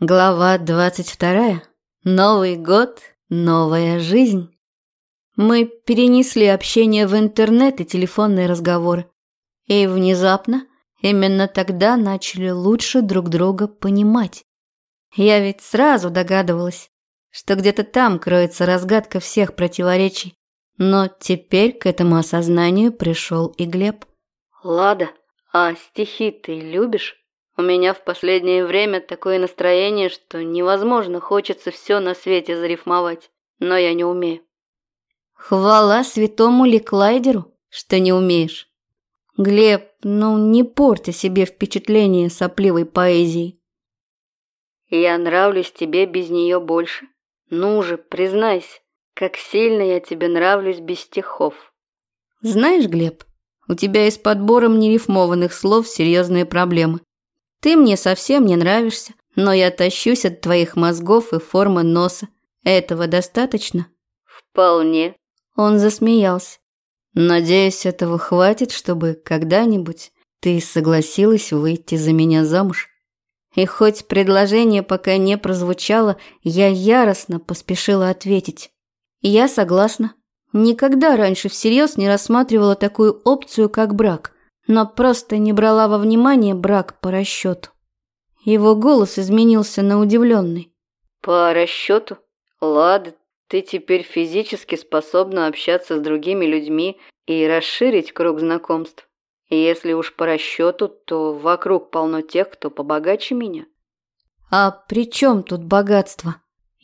Глава 22. Новый год, новая жизнь. Мы перенесли общение в интернет и телефонные разговоры. И внезапно, именно тогда начали лучше друг друга понимать. Я ведь сразу догадывалась, что где-то там кроется разгадка всех противоречий. Но теперь к этому осознанию пришел и Глеб. «Лада, а стихи ты любишь?» У меня в последнее время такое настроение, что невозможно, хочется все на свете зарифмовать, но я не умею. Хвала святому Леклайдеру, что не умеешь. Глеб, ну не порти себе впечатление сопливой поэзией. Я нравлюсь тебе без нее больше. Ну же, признайся, как сильно я тебе нравлюсь без стихов. Знаешь, Глеб, у тебя и с подбором нерифмованных слов серьезные проблемы. Ты мне совсем не нравишься, но я тащусь от твоих мозгов и формы носа. Этого достаточно? Вполне. Он засмеялся. Надеюсь, этого хватит, чтобы когда-нибудь ты согласилась выйти за меня замуж. И хоть предложение пока не прозвучало, я яростно поспешила ответить. Я согласна. Никогда раньше всерьез не рассматривала такую опцию, как брак но просто не брала во внимание брак по расчету. Его голос изменился на удивленный. «По расчету? Лада, ты теперь физически способна общаться с другими людьми и расширить круг знакомств. И если уж по расчету, то вокруг полно тех, кто побогаче меня». «А при чем тут богатство?»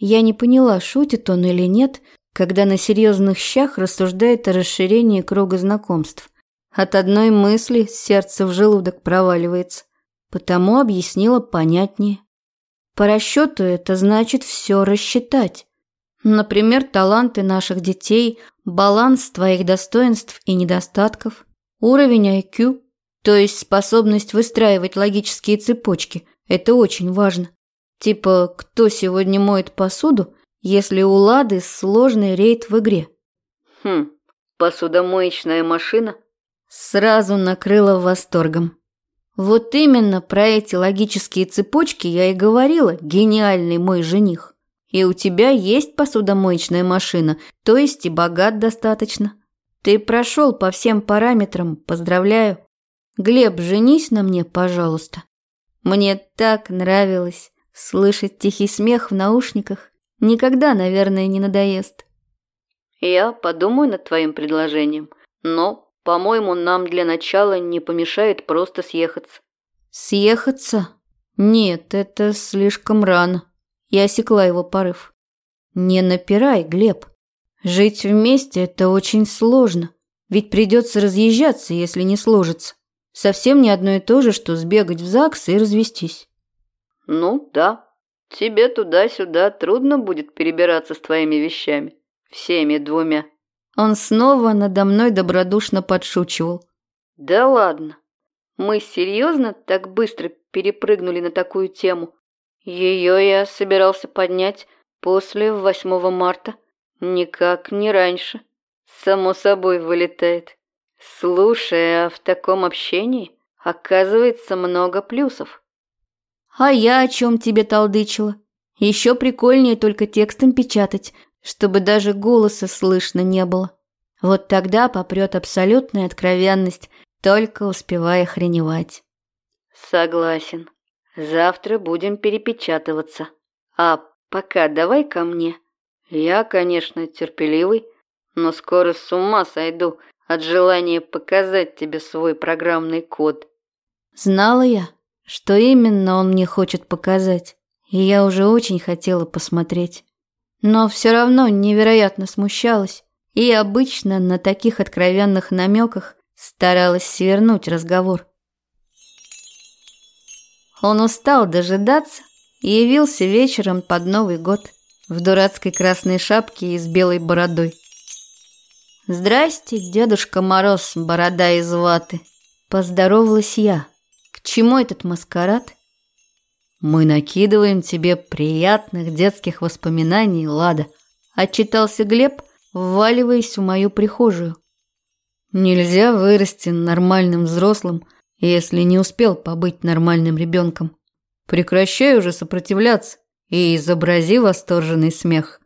Я не поняла, шутит он или нет, когда на серьезных щах рассуждает о расширении круга знакомств. От одной мысли сердце в желудок проваливается, потому объяснила понятнее. По расчету это значит все рассчитать. Например, таланты наших детей, баланс твоих достоинств и недостатков, уровень IQ, то есть способность выстраивать логические цепочки. Это очень важно. Типа, кто сегодня моет посуду, если у Лады сложный рейд в игре? Хм, посудомоечная машина Сразу накрыло восторгом. Вот именно про эти логические цепочки я и говорила, гениальный мой жених. И у тебя есть посудомоечная машина, то есть и богат достаточно. Ты прошел по всем параметрам, поздравляю. Глеб, женись на мне, пожалуйста. Мне так нравилось слышать тихий смех в наушниках. Никогда, наверное, не надоест. Я подумаю над твоим предложением, но по-моему, нам для начала не помешает просто съехаться. Съехаться? Нет, это слишком рано. Я осекла его порыв. Не напирай, Глеб. Жить вместе – это очень сложно. Ведь придется разъезжаться, если не сложится. Совсем не одно и то же, что сбегать в ЗАГС и развестись. Ну да, тебе туда-сюда трудно будет перебираться с твоими вещами. Всеми двумя. Он снова надо мной добродушно подшучивал. «Да ладно. Мы серьезно так быстро перепрыгнули на такую тему? Ее я собирался поднять после 8 марта. Никак не раньше. Само собой вылетает. Слушай, а в таком общении оказывается много плюсов». «А я о чем тебе толдычила? Еще прикольнее только текстом печатать, чтобы даже голоса слышно не было. Вот тогда попрет абсолютная откровенность, только успевая хреневать. Согласен. Завтра будем перепечатываться. А пока давай ко мне. Я, конечно, терпеливый, но скоро с ума сойду от желания показать тебе свой программный код. Знала я, что именно он мне хочет показать, и я уже очень хотела посмотреть но все равно невероятно смущалась и обычно на таких откровенных намеках старалась свернуть разговор. Он устал дожидаться и явился вечером под Новый год в дурацкой красной шапке и с белой бородой. «Здрасте, Дедушка Мороз, борода из ваты!» Поздоровалась я. «К чему этот маскарад?» Мы накидываем тебе приятных детских воспоминаний, Лада, отчитался Глеб, вваливаясь в мою прихожую. Нельзя вырасти нормальным взрослым, если не успел побыть нормальным ребенком. Прекращай уже сопротивляться и изобрази восторженный смех.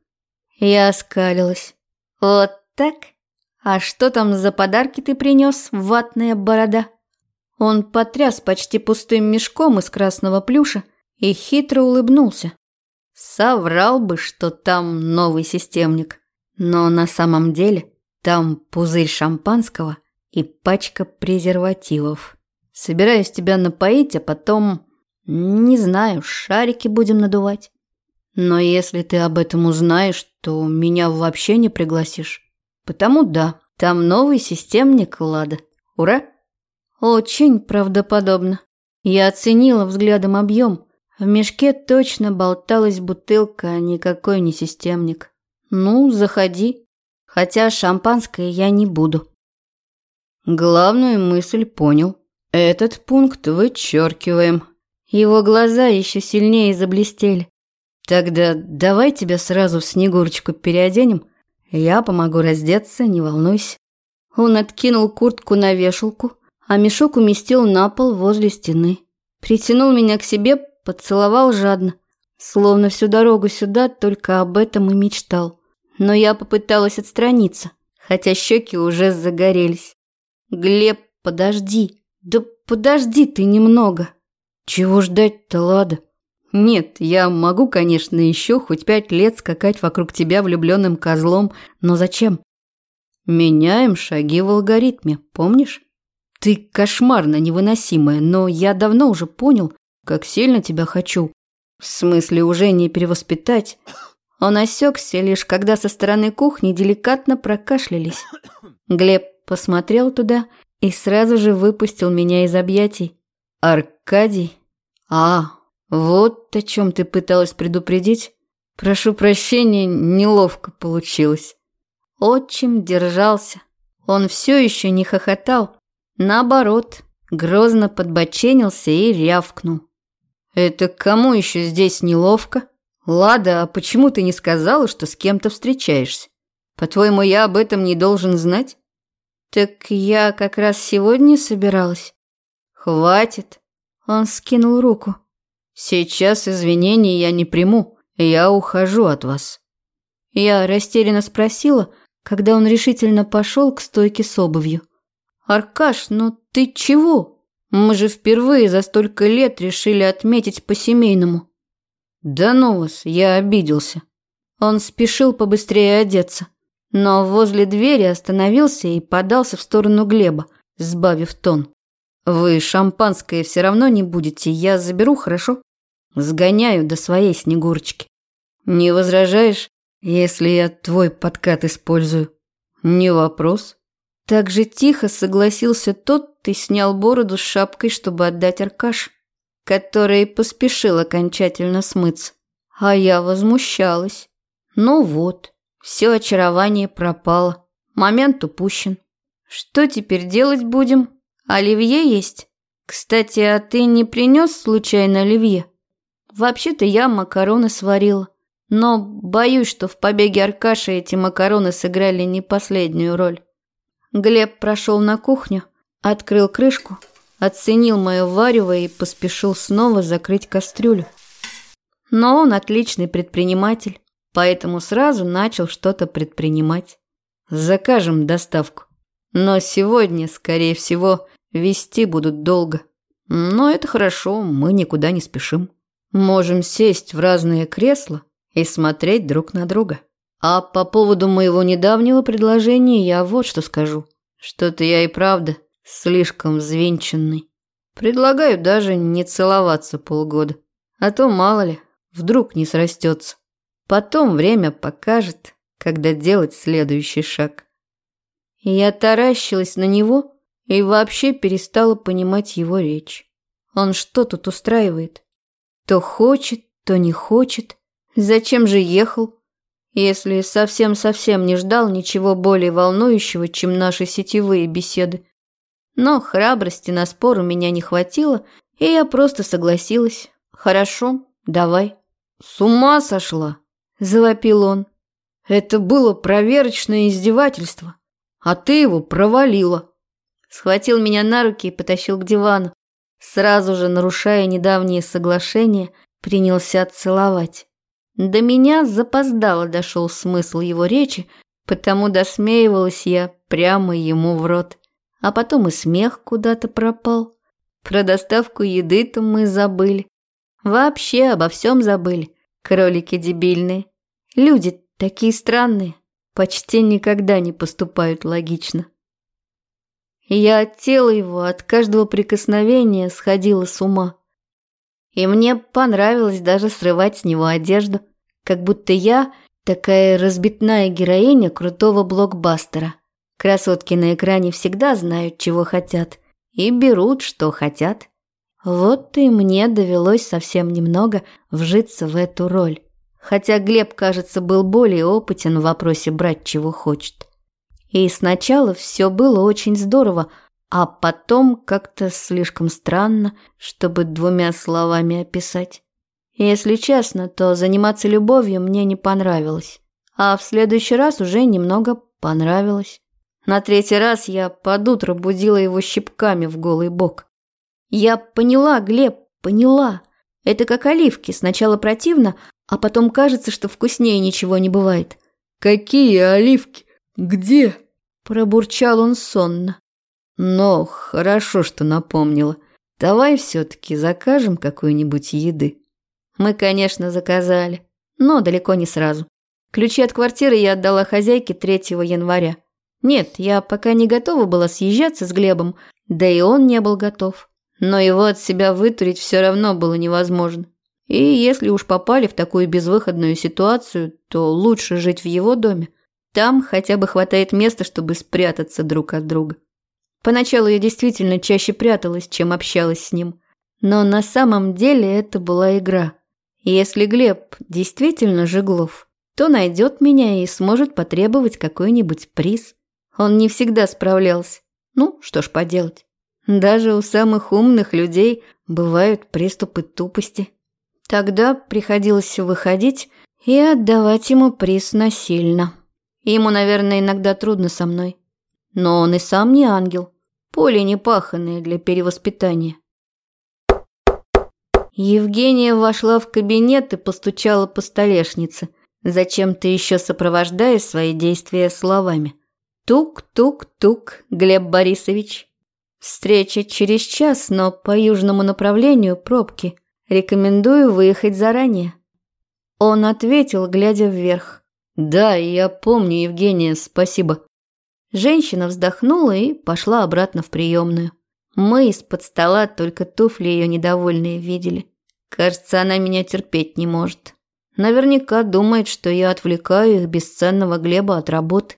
Я оскалилась. Вот так? А что там за подарки ты принес, ватная борода? Он потряс почти пустым мешком из красного плюша и хитро улыбнулся. Соврал бы, что там новый системник. Но на самом деле там пузырь шампанского и пачка презервативов. Собираюсь тебя напоить, а потом, не знаю, шарики будем надувать. Но если ты об этом узнаешь, то меня вообще не пригласишь. Потому да, там новый системник Лада. Ура! Очень правдоподобно. Я оценила взглядом объем. В мешке точно болталась бутылка, а никакой не системник. Ну, заходи. Хотя шампанское я не буду. Главную мысль понял. Этот пункт вычеркиваем. Его глаза еще сильнее заблестели. Тогда давай тебя сразу в Снегурочку переоденем. Я помогу раздеться, не волнуйся. Он откинул куртку на вешалку, а мешок уместил на пол возле стены. Притянул меня к себе, поцеловал жадно, словно всю дорогу сюда только об этом и мечтал. Но я попыталась отстраниться, хотя щеки уже загорелись. «Глеб, подожди! Да подожди ты немного!» «Чего ждать-то, Лада?» Нет, я могу, конечно, еще хоть пять лет скакать вокруг тебя влюбленным козлом, но зачем? Меняем шаги в алгоритме, помнишь? Ты кошмарно невыносимая, но я давно уже понял, как сильно тебя хочу. В смысле, уже не перевоспитать. Он осекся лишь, когда со стороны кухни деликатно прокашлялись. Глеб посмотрел туда и сразу же выпустил меня из объятий. Аркадий? А, вот о чем ты пыталась предупредить. Прошу прощения, неловко получилось. Отчим держался. Он все еще не хохотал. Наоборот, грозно подбоченился и рявкнул. Это кому еще здесь неловко? Лада, а почему ты не сказала, что с кем-то встречаешься? По-твоему, я об этом не должен знать? Так я как раз сегодня собиралась. Хватит. Он скинул руку. Сейчас извинений я не приму. Я ухожу от вас. Я растерянно спросила, когда он решительно пошел к стойке с обувью. «Аркаш, ну ты чего? Мы же впервые за столько лет решили отметить по-семейному». «Да ну вас, я обиделся». Он спешил побыстрее одеться, но возле двери остановился и подался в сторону Глеба, сбавив тон. «Вы шампанское все равно не будете, я заберу, хорошо?» Сгоняю до своей Снегурочки. Не возражаешь, если я твой подкат использую? Не вопрос. Так же тихо согласился тот, ты снял бороду с шапкой, чтобы отдать Аркаш, который поспешил окончательно смыться. А я возмущалась. Ну вот, все очарование пропало. Момент упущен. Что теперь делать будем? Оливье есть? Кстати, а ты не принес случайно оливье? Вообще-то я макароны сварила. Но боюсь, что в побеге Аркаши эти макароны сыграли не последнюю роль. Глеб прошел на кухню, открыл крышку, оценил мое варево и поспешил снова закрыть кастрюлю. Но он отличный предприниматель, поэтому сразу начал что-то предпринимать. Закажем доставку. Но сегодня, скорее всего, вести будут долго. Но это хорошо, мы никуда не спешим. Можем сесть в разные кресла и смотреть друг на друга. А по поводу моего недавнего предложения я вот что скажу. Что-то я и правда слишком взвинченный. Предлагаю даже не целоваться полгода. А то, мало ли, вдруг не срастется. Потом время покажет, когда делать следующий шаг. Я таращилась на него и вообще перестала понимать его речь. Он что тут устраивает? То хочет, то не хочет. Зачем же ехал? Если совсем-совсем не ждал ничего более волнующего, чем наши сетевые беседы. Но храбрости на спор у меня не хватило, и я просто согласилась. Хорошо, давай. С ума сошла, завопил он. Это было проверочное издевательство, а ты его провалила. Схватил меня на руки и потащил к дивану. сразу же нарушая недавние соглашения, принялся целовать. До меня запоздало дошел смысл его речи, потому досмеивалась я прямо ему в рот. А потом и смех куда-то пропал. Про доставку еды-то мы забыли. Вообще обо всем забыли. Кролики дебильные. Люди такие странные. Почти никогда не поступают логично. Я от тела его, от каждого прикосновения сходила с ума. И мне понравилось даже срывать с него одежду, как будто я такая разбитная героиня крутого блокбастера. Красотки на экране всегда знают, чего хотят, и берут, что хотят. Вот и мне довелось совсем немного вжиться в эту роль. Хотя Глеб, кажется, был более опытен в вопросе брать чего хочет. И сначала все было очень здорово, а потом как-то слишком странно, чтобы двумя словами описать. Если честно, то заниматься любовью мне не понравилось. А в следующий раз уже немного понравилось. На третий раз я под утро будила его щипками в голый бок. Я поняла, Глеб, поняла. Это как оливки. Сначала противно, а потом кажется, что вкуснее ничего не бывает. «Какие оливки? Где?» Пробурчал он сонно. «Но хорошо, что напомнила. Давай все-таки закажем какой-нибудь еды». Мы, конечно, заказали, но далеко не сразу. Ключи от квартиры я отдала хозяйке 3 января. Нет, я пока не готова была съезжаться с Глебом, да и он не был готов. Но его от себя вытурить все равно было невозможно. И если уж попали в такую безвыходную ситуацию, то лучше жить в его доме. Там хотя бы хватает места, чтобы спрятаться друг от друга. Поначалу я действительно чаще пряталась, чем общалась с ним. Но на самом деле это была игра. Если Глеб действительно Жеглов, то найдет меня и сможет потребовать какой-нибудь приз. Он не всегда справлялся. Ну, что ж поделать. Даже у самых умных людей бывают приступы тупости. Тогда приходилось выходить и отдавать ему приз насильно. Ему, наверное, иногда трудно со мной. Но он и сам не ангел. Поле не паханное для перевоспитания. Евгения вошла в кабинет и постучала по столешнице, зачем-то еще сопровождая свои действия словами. Тук-тук-тук, Глеб Борисович. Встреча через час, но по южному направлению пробки. Рекомендую выехать заранее. Он ответил, глядя вверх. Да, я помню, Евгения, спасибо. Женщина вздохнула и пошла обратно в приемную. Мы из-под стола только туфли ее недовольные видели. Кажется, она меня терпеть не может. Наверняка думает, что я отвлекаю их бесценного Глеба от работы.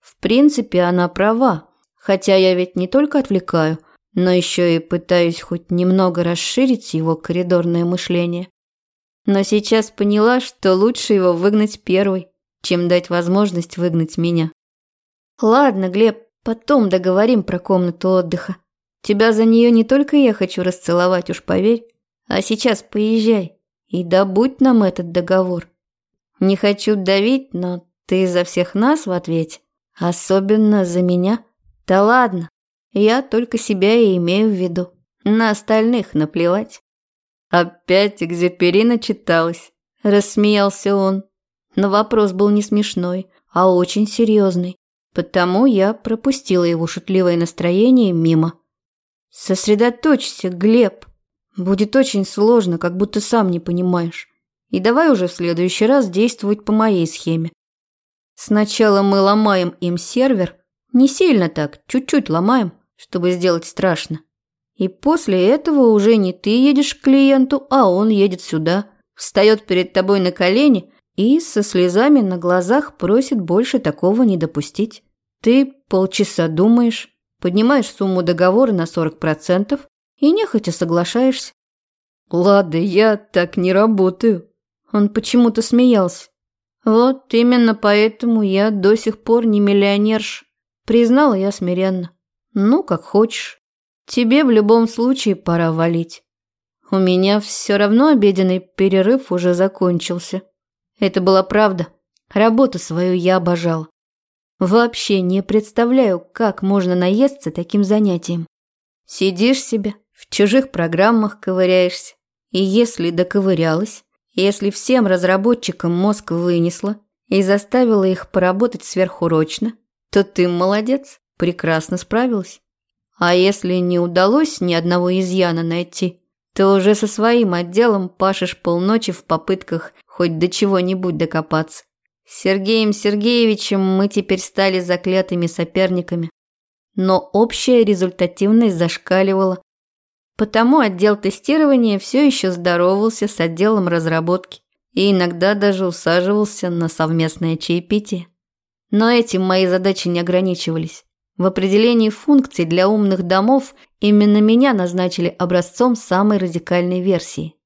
В принципе, она права, хотя я ведь не только отвлекаю, но еще и пытаюсь хоть немного расширить его коридорное мышление. Но сейчас поняла, что лучше его выгнать первой, чем дать возможность выгнать меня. Ладно, Глеб, потом договорим про комнату отдыха. Тебя за нее не только я хочу расцеловать, уж поверь. А сейчас поезжай и добудь нам этот договор. Не хочу давить, но ты за всех нас в ответе. Особенно за меня. Да ладно, я только себя и имею в виду. На остальных наплевать. Опять Экзюпери читалась. Рассмеялся он. Но вопрос был не смешной, а очень серьезный. Потому я пропустила его шутливое настроение мимо. Сосредоточься, Глеб. Будет очень сложно, как будто сам не понимаешь. И давай уже в следующий раз действовать по моей схеме. Сначала мы ломаем им сервер, не сильно так, чуть-чуть ломаем, чтобы сделать страшно. И после этого уже не ты едешь к клиенту, а он едет сюда, встает перед тобой на колени и со слезами на глазах просит больше такого не допустить. Ты полчаса думаешь, поднимаешь сумму договора на 40% и нехотя соглашаешься. Ладно, я так не работаю. Он почему-то смеялся. Вот именно поэтому я до сих пор не миллионерш. Признала я смиренно. Ну, как хочешь. Тебе в любом случае пора валить. У меня все равно обеденный перерыв уже закончился. Это была правда. Работу свою я обожал. Вообще не представляю, как можно наесться таким занятием. Сидишь себе, в чужих программах ковыряешься. И если доковырялась, если всем разработчикам мозг вынесла и заставила их поработать сверхурочно, то ты молодец, прекрасно справилась. А если не удалось ни одного изъяна найти, то уже со своим отделом пашешь полночи в попытках хоть до чего-нибудь докопаться. С Сергеем Сергеевичем мы теперь стали заклятыми соперниками. Но общая результативность зашкаливала. Потому отдел тестирования все еще здоровался с отделом разработки и иногда даже усаживался на совместное чаепитие. Но этим мои задачи не ограничивались. В определении функций для умных домов именно меня назначили образцом самой радикальной версии.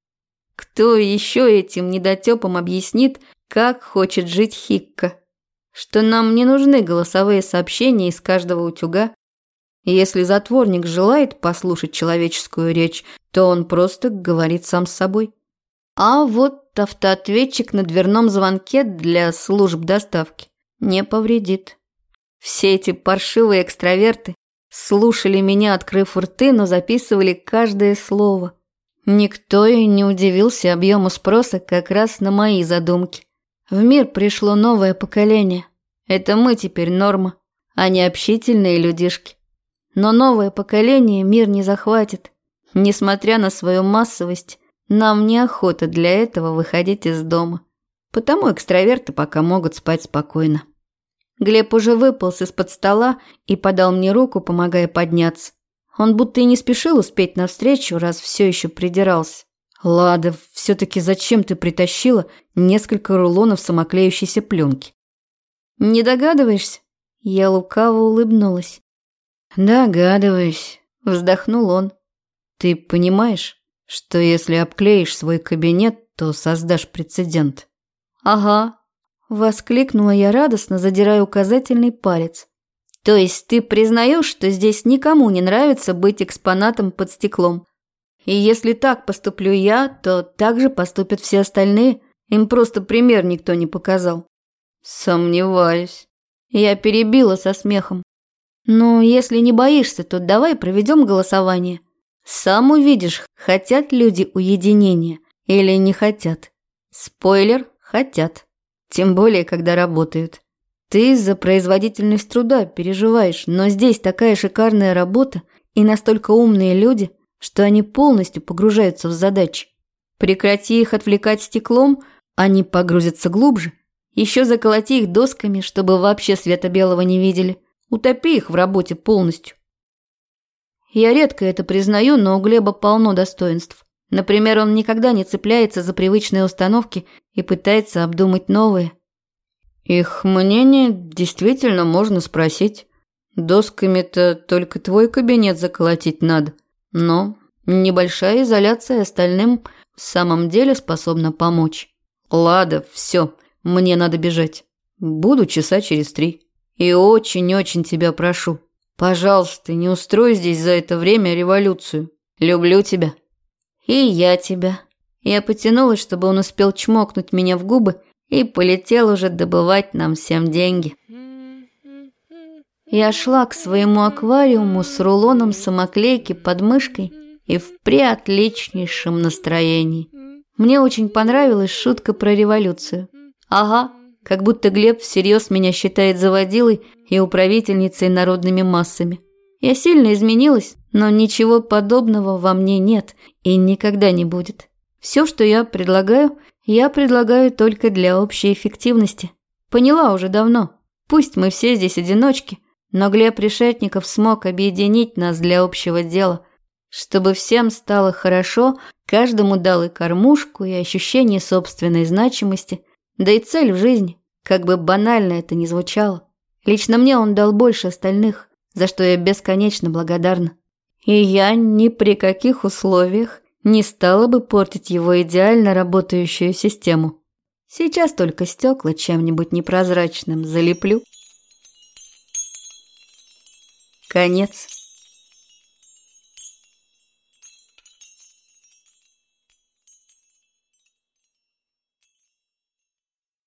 Кто еще этим недотепам объяснит, как хочет жить Хикка? Что нам не нужны голосовые сообщения из каждого утюга. Если затворник желает послушать человеческую речь, то он просто говорит сам с собой. А вот автоответчик на дверном звонке для служб доставки не повредит. Все эти паршивые экстраверты слушали меня, открыв рты, но записывали каждое слово. Никто и не удивился объему спроса как раз на мои задумки. В мир пришло новое поколение. Это мы теперь норма, а не общительные людишки. Но новое поколение мир не захватит. Несмотря на свою массовость, нам неохота для этого выходить из дома. Потому экстраверты пока могут спать спокойно. Глеб уже выполз из-под стола и подал мне руку, помогая подняться. Он будто и не спешил успеть навстречу, раз все еще придирался. «Лада, все-таки зачем ты притащила несколько рулонов самоклеющейся пленки?» «Не догадываешься?» Я лукаво улыбнулась. «Догадываюсь», — вздохнул он. «Ты понимаешь, что если обклеишь свой кабинет, то создашь прецедент?» «Ага», Воскликнула я радостно, задирая указательный палец. То есть ты признаешь, что здесь никому не нравится быть экспонатом под стеклом? И если так поступлю я, то так же поступят все остальные. Им просто пример никто не показал. Сомневаюсь. Я перебила со смехом. Ну, если не боишься, то давай проведем голосование. Сам увидишь, хотят люди уединения или не хотят. Спойлер – хотят. Тем более, когда работают. Ты за производительность труда переживаешь, но здесь такая шикарная работа и настолько умные люди, что они полностью погружаются в задачи. Прекрати их отвлекать стеклом, они погрузятся глубже. Еще заколоти их досками, чтобы вообще света белого не видели. Утопи их в работе полностью. Я редко это признаю, но у Глеба полно достоинств. Например, он никогда не цепляется за привычные установки и пытается обдумать новые. Их мнение действительно можно спросить. Досками-то только твой кабинет заколотить надо. Но небольшая изоляция остальным в самом деле способна помочь. Лада, все, мне надо бежать. Буду часа через три. И очень-очень тебя прошу, пожалуйста, не устрой здесь за это время революцию. Люблю тебя. И я тебя. Я потянулась, чтобы он успел чмокнуть меня в губы и полетел уже добывать нам всем деньги. Я шла к своему аквариуму с рулоном самоклейки под мышкой и в преотличнейшем настроении. Мне очень понравилась шутка про революцию. Ага, как будто Глеб всерьез меня считает заводилой и управительницей народными массами. Я сильно изменилась, но ничего подобного во мне нет и никогда не будет. Все, что я предлагаю, я предлагаю только для общей эффективности. Поняла уже давно. Пусть мы все здесь одиночки, но Глеб Решетников смог объединить нас для общего дела. Чтобы всем стало хорошо, каждому дал и кормушку, и ощущение собственной значимости, да и цель в жизни, как бы банально это ни звучало. Лично мне он дал больше остальных за что я бесконечно благодарна. И я ни при каких условиях не стала бы портить его идеально работающую систему. Сейчас только стекла чем-нибудь непрозрачным залеплю. Конец.